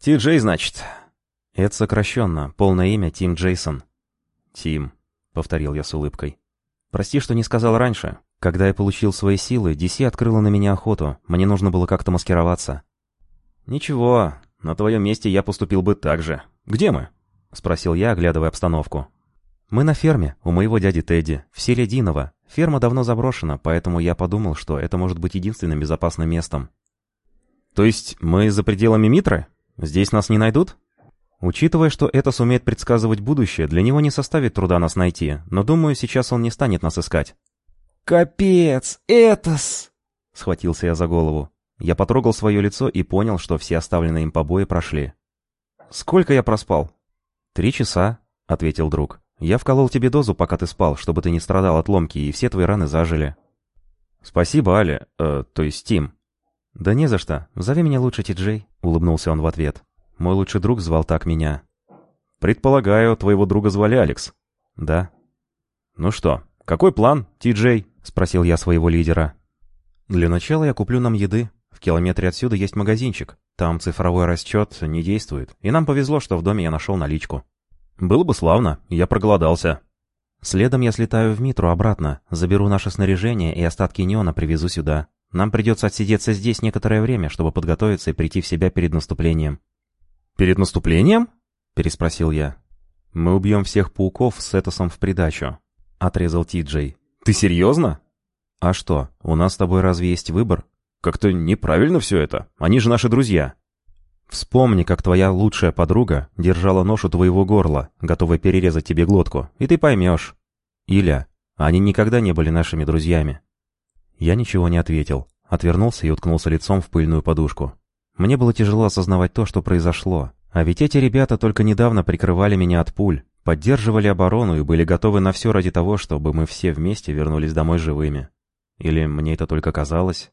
Ти-Джей, значит?» «Это сокращенно. Полное имя Тим Джейсон». «Тим», — повторил я с улыбкой. «Прости, что не сказал раньше. Когда я получил свои силы, DC открыла на меня охоту. Мне нужно было как-то маскироваться». «Ничего, на твоем месте я поступил бы так же. Где мы?» — спросил я, оглядывая обстановку. «Мы на ферме, у моего дяди Тедди, в селе Диново. Ферма давно заброшена, поэтому я подумал, что это может быть единственным безопасным местом». «То есть мы за пределами Митры? Здесь нас не найдут?» Учитывая, что это сумеет предсказывать будущее, для него не составит труда нас найти, но думаю, сейчас он не станет нас искать. «Капец! Этос!» — схватился я за голову. Я потрогал свое лицо и понял, что все оставленные им побои прошли. «Сколько я проспал?» «Три часа», — ответил друг. «Я вколол тебе дозу, пока ты спал, чтобы ты не страдал от ломки, и все твои раны зажили». «Спасибо, Али, э, то есть Тим». «Да не за что. Зови меня лучше Ти-Джей», — улыбнулся он в ответ. Мой лучший друг звал так меня. «Предполагаю, твоего друга звали Алекс?» «Да». «Ну что, какой план, Ти-Джей?» — спросил я своего лидера. «Для начала я куплю нам еды. В километре отсюда есть магазинчик. Там цифровой расчет не действует. И нам повезло, что в доме я нашел наличку». «Было бы славно. Я проголодался». «Следом я слетаю в Митру обратно, заберу наше снаряжение и остатки неона привезу сюда. Нам придется отсидеться здесь некоторое время, чтобы подготовиться и прийти в себя перед наступлением». «Перед наступлением?» — переспросил я. «Мы убьем всех пауков с Этосом в придачу», — отрезал Ти-Джей. «Ты серьезно?» «А что, у нас с тобой разве есть выбор?» «Как-то неправильно все это. Они же наши друзья». «Вспомни, как твоя лучшая подруга держала нож у твоего горла, готовая перерезать тебе глотку, и ты поймешь. Иля, они никогда не были нашими друзьями». Я ничего не ответил, отвернулся и уткнулся лицом в пыльную подушку. Мне было тяжело осознавать то, что произошло. А ведь эти ребята только недавно прикрывали меня от пуль, поддерживали оборону и были готовы на все ради того, чтобы мы все вместе вернулись домой живыми. Или мне это только казалось?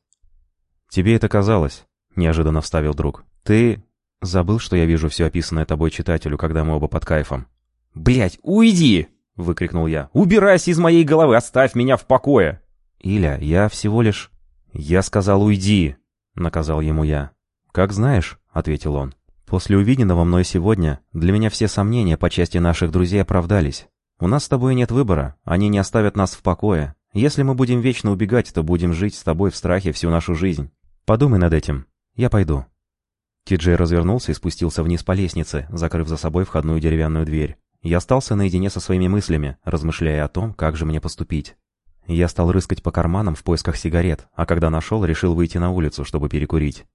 «Тебе это казалось», — неожиданно вставил друг. «Ты забыл, что я вижу все описанное тобой читателю, когда мы оба под кайфом?» «Блядь, уйди!» — выкрикнул я. «Убирайся из моей головы, оставь меня в покое!» «Иля, я всего лишь...» «Я сказал, уйди!» — наказал ему я. «Как знаешь», — ответил он. «После увиденного мной сегодня для меня все сомнения по части наших друзей оправдались. У нас с тобой нет выбора, они не оставят нас в покое. Если мы будем вечно убегать, то будем жить с тобой в страхе всю нашу жизнь. Подумай над этим. Я пойду». Ти-Джей развернулся и спустился вниз по лестнице, закрыв за собой входную деревянную дверь. Я остался наедине со своими мыслями, размышляя о том, как же мне поступить. Я стал рыскать по карманам в поисках сигарет, а когда нашел, решил выйти на улицу, чтобы перекурить.